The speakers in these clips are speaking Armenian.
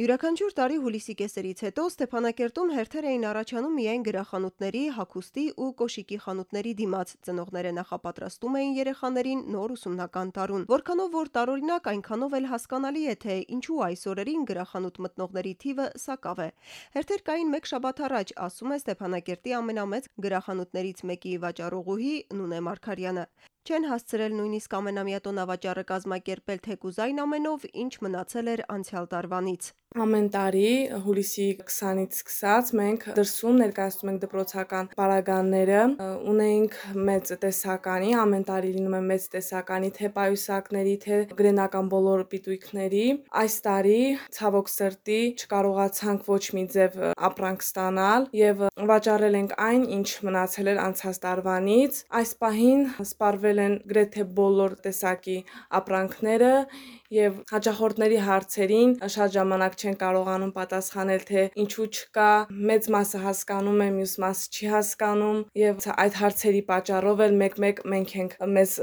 Յուրաքանչյուր տարի հուլիսի կեսերից հետո Ստեփանակերտում հերթեր էին առաջանում միայն գրախանութների, հագուստի ու կոշիկի խանութների դիմաց։ Ծնողները նախապատրաստում էին երեխաներին նոր ուսումնական տարուն։ Որքանով որ տարօրինակ, այնքանով էլ հասկանալի է, թե ինչու այս օրերին գրախանութ մտնողների թիվը սակավ է։ Հերթեր կային մեկ շաբաթ առաջ, ասում է Ստեփանակերտի ամենամեծ գրախանութներից մեկի վաճառողուհի Նունե Մարգարյանը։ Չեն հասցրել նույնիսկ ամենամյա տոնավաճառը կազմակերպել թեկուզ այն ամենով, ինչ մնացել էր անցյալ տարվանից։ Ամեն տարի հուլիսի 20-ից սկսած մենք դրսում ներկայացնում ենք դպրոցական պարագաները, ունենք մեծ տեսականի, ամեն տարի լինում է մեծ տեսականի թե պայուսակների, թե գրենական բոլոր պիտույքների։ Այս տարի ցավոք սրտի չկարողացանք ոչ մի ձև ապրանք ստանալ եւ վաճառել ենք այն, ինչ մնացել էր անցած տարվանից։ Այս պահին սպառվել են գրեթե բոլոր տեսակի ապրանքները եւ հաճախորդների հարցերին շատ ժամանակ չեն կարողանում պատասխանել, թե ինչու չկա, մեծ մասը հասկանում է, մյուս մասը չի հասկանում եւ այդ հարցերի պատճառով էլ մեկ-մեկ մենք ենք մեզ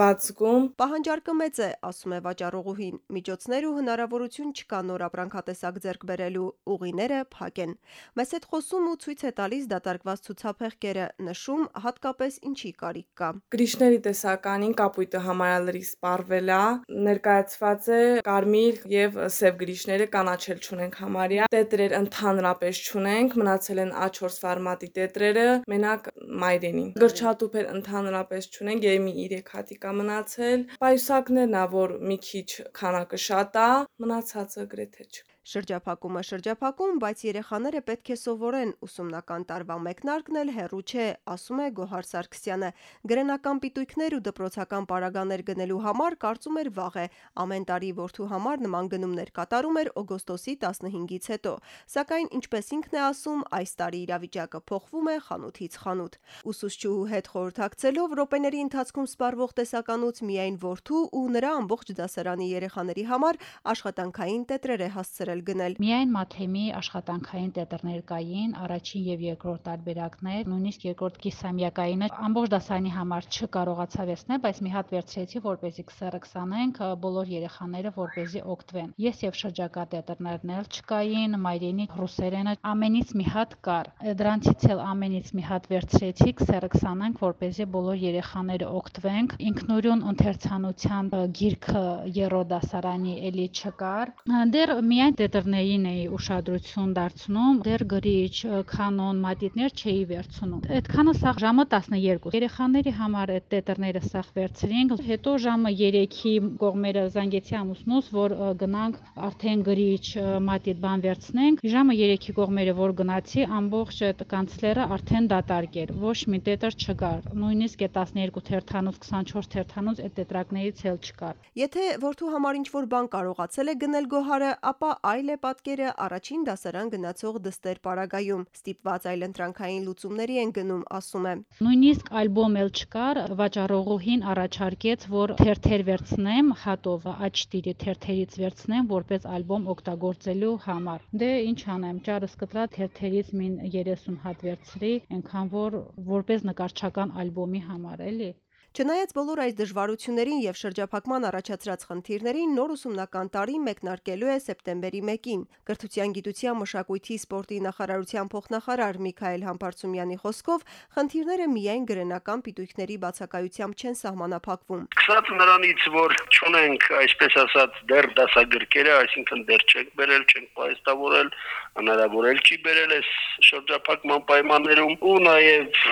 ված զգում։ Պահանջարկը մեծ է, ասում է վաճառողուհին։ Միջոցներ ու հնարավորություն չկա նոր ապրանքատեսակ ձեռք բերելու, ուղիները փակ են։ Մեզ հետ խոսում ու ցույց է տալիս դատարկված ցուցափեղկերը, նշում հատկապես ինչի կարիք կա։ Գրիշների տեսականին կապույտը համարալրի սպառվել է, ներկայ տարածված է կարմիր եւ սև գրիշները կանաչել չունենք համարյա տետրեր ընդհանրապես չունենք մնացել են A4 ֆորմատի տետրերը մենակ մայրենին գրչատուփեր ընդհանրապես չունենք եւ մի 3 հատի կա մնացել պայուսակներն ա որ մի քիչ քանակը շատ է մնացածը գրեթե չկա Շրջափակումը շրջափակում, բայց երեխաները պետք է սովորեն, ուսումնական տարվա մեկնարկն էլ հեռու չէ, ասում է Գոհար Սարգսյանը։ Գրենական պիտույքներ ու դպրոցական պարագաներ գնելու համար կարծում էր վաղ է։ Ամեն տարի որդու համար նման գնումներ կատարում էր օգոստոսի 15-ից հետո։ Սակայն ինչպես ինքն է ասում, այս տարի իրավիճակը փոխվում է խանութից խանութ։ Ուսուցչուհու հետ խորհրդակցելով րոպեների ընթացքում սպառվող տեսականուց միայն որդու ու նրա ամբողջ դասարանի երեխաների համար աշխատանքային տետրեր է հասցրել էլ գնել։ Միայն մաթեմի աշխատանքային տետրներ կային, առաջին եւ երկրորդ տարբերակներ, նույնիսկ երկրորդ կիսամյակայինը ամբողջ դասարանի համար չկարողացավ եսնել, բայց մի հատ վերցրեցի, որպեսզի քսերը 20-ենք բոլոր երեխաները որպեսզի օգտվեն։ Ես եւ շրջակա տետրներն էլ չկային, մայրենի ռուսերենը ամենից մի հատ կար։ Դրանցից էլ ամենից մի հատ վերցրեցի, քսերը 20-ենք, որպեսզի բոլոր երեխաները օգտվենք։ Ինքնուրույն ընթերցանության գիրքը երրորդ դասարանի էլի չկար։ Դեռ միայն տետրներին էի ուշադրություն դարձնում, դեռ գրիչ, կանոն, մատիտներ չէի վերցնում։ Այդքանը սա ժամը 12։ Երեխաների համար այդ տետրները սա վերցրինք, հետո ժամը 3-ի կողմերը զանգեցի ամուսնուս, որ գնանք արդեն գրիչ, մատիտ բան վերցնենք։ Ժամը 3-ի կողմերը որ գնացի, ամբողջ այդ կանցլերը արդեն դատարկ էր։ Ոչ մի տետր չկար։ Նույնիսկ այդ 12 թերթանոց, 24 թերթանոց այդ տետրակներից էլ չկար։ Եթե որդու համար ինչ-որ բան կարողացել է գնել Գոհարը, ապա այլ է պատկերը առաջին դասարան գնացող դստեր պարագայում։ Ստիպված այլընտրանքային լուծումների են գնում, ասում է։ Նույնիսկ ալբոմ էլ չկար, վաճառողուհին առաջարկեց, որ թերթեր վերցնեմ հատով, աչ տիրի թերթերից վերցնեմ, որպես ալբոմ օգտագործելու համար։ Դե ինչ անեմ, ճարս կտրա թերթերից մին 30 հատ վերցրի, այնքան որ որպես նկարչական ալբոմի համար էլի։ Չնայած բոլոր այս դժվարություններին եւ շրջափակման առաջացրած խնդիրներին նոր ուսումնական տարի մեկնարկելու է սեպտեմբերի 1-ին։ Կրթության, գիտության, մշակույթի, սպորտի նախարարության փոխնախարար Միքայել Համբարձումյանի խոսքով խնդիրները միայն գրենական պիտույքների բացակայությամբ չեն սահմանափակվում։ Սկսած նրանից, որ ճունենք, այսպես ասած, դեռ դասագրքերը, այսինքն դեռ չենք բերել, չենք պայստավորել, հնարավոր էլ չի բերել այս շրջափակման պայմաններում ու նաև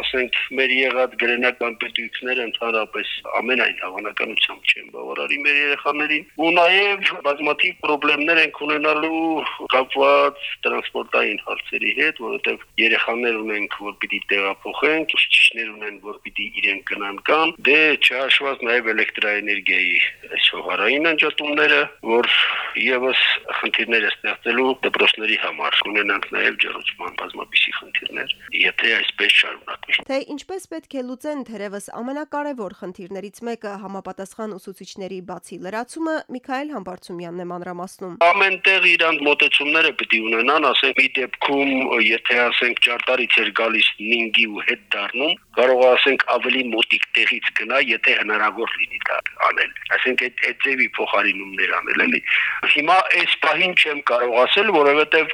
ասենք մեր եղած գրենական պիտույք ծնողները ընդհանրապես ամենայն հավանականությամբ չեն բավարարի մեր երեխաներին ու նաև բազմաթիվ խնդիրներ են ունենալու կապված տրանսպորտային հարցերի հետ, որովհետև երեխաներ ունենք, որ պիտի տեղափոխենք, ուսուցիչներ ունեն, որ պիտի իրենք գնան կան, դե չհաշված նաև էլեկտրաէներգիայի այս հողարային անջատումները, որ եւս խնդիրներ է ստեղծելու դպրոցների համար։ Ունենանք նաև ջերուցման բազմապիսի խնդիրներ, եթե այսպես շարունակվի։ Թե ինչպես պետք է լուծեն թերևս ամեն Ամենակարևոր խնդիրներից մեկը համապատասխան ուսուցիչների բացի լրացումը Միքայել Համբարձումյանն է մանրամասնում։ Ամենտեղ իրանք մոտեցումները պետք է ունենան, ասենք մի դեպքում, եթե ասենք ճարտարից էր գալիս 5-ի ու հետ դառնում, կարող ասենք ավելի մոտիկ տեղից գնա, եթե հնարավոր լինի դա անել։ Այսինքն այդ այդ ձևի փոխարինումներ անել էլի։ Հիմա այս պահին չեմ կարող ասել, որովհետև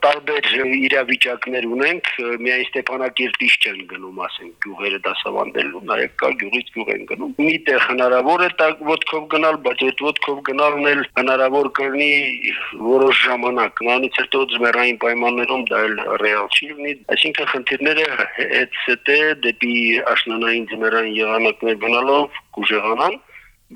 տարբեր իրավիճակներ ունենք, միայն Ստեփանակերտից չեն գնում, ասենք, գյուղերը դասավանդելու, նաև կա գյուղից գյուղ են գնում։ Միտեղ հնարավոր է տակ ոդկով գնալ, բայց այդ ոդկով գնալն էլ հնարավոր կլինի որոշ ժամանակ։ Նրանից հետո ձմեռային պայմաններում դա էլ ռեալ չի լինի։ Այսինքն խնդիրները այդ ստե դեպի աշնանային ձմեռային եղանակներ գնալով կուժեղանան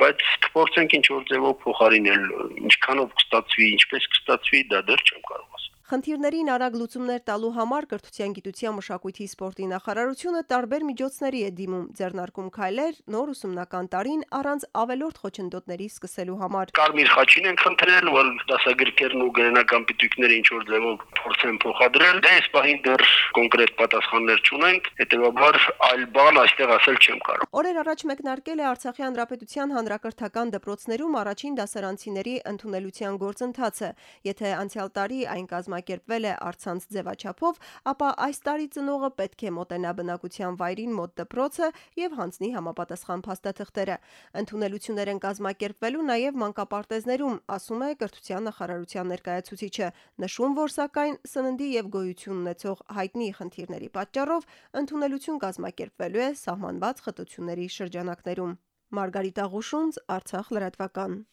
բայց կփորձենք ինչ որ ձևով փոխարինել ինչքանով կստացվի, ինչպես կստացվի, դա դեռ չեմ կարող Խնդիրներին արագ լուծումներ տալու համար կրթության, գիտության, մշակույթի, սպորտի նախարարությունը տարբեր միջոցների է դիմում, ձեռնարկում քայլեր նոր ուսումնական տարին առանց ավելորդ խոչընդոտների սկսելու համար։ Կարմիր խաչին են խնդրել, որ դասագրքերն ու գրենական պիտույքները ինչ որ ձևով փորձեն փոխադրել։ Դե այս պահին դեռ կոնկրետ պատասխաններ չունենք, հետեւաբար այլ բան այստեղ ասել չեմ կարող։ Օրեր առաջ մեկնարկել է Արցախի հանրապետության հանրակրթական դպրոցներում առաջին դասարանցիների ընդունելության գործընթացը։ Եթե անցյալ տարի այն կազմակերպ կազմակերպվել է արցանց ձևաչափով, ապա այս տարի ծնողը պետք է մոտենա բնակության վայրին մոտ դպրոցը եւ հանձնի համապատասխան փաստաթղթերը։ Ընդունելություններ են կազմակերպվելու նաեւ մանկապարտեզներում, ասում է կրթության նախարարության ներկայացուցիչը, նշում, որ սակայն սննդի եւ գոյություն ունեցող հայտնի խնդիրների պատճառով ընդունելություն կազմակերպվելու է սահմանված խտությունների շրջանակներում։ Մարգարիտ Աղուշունց, Արցախ լրատվական։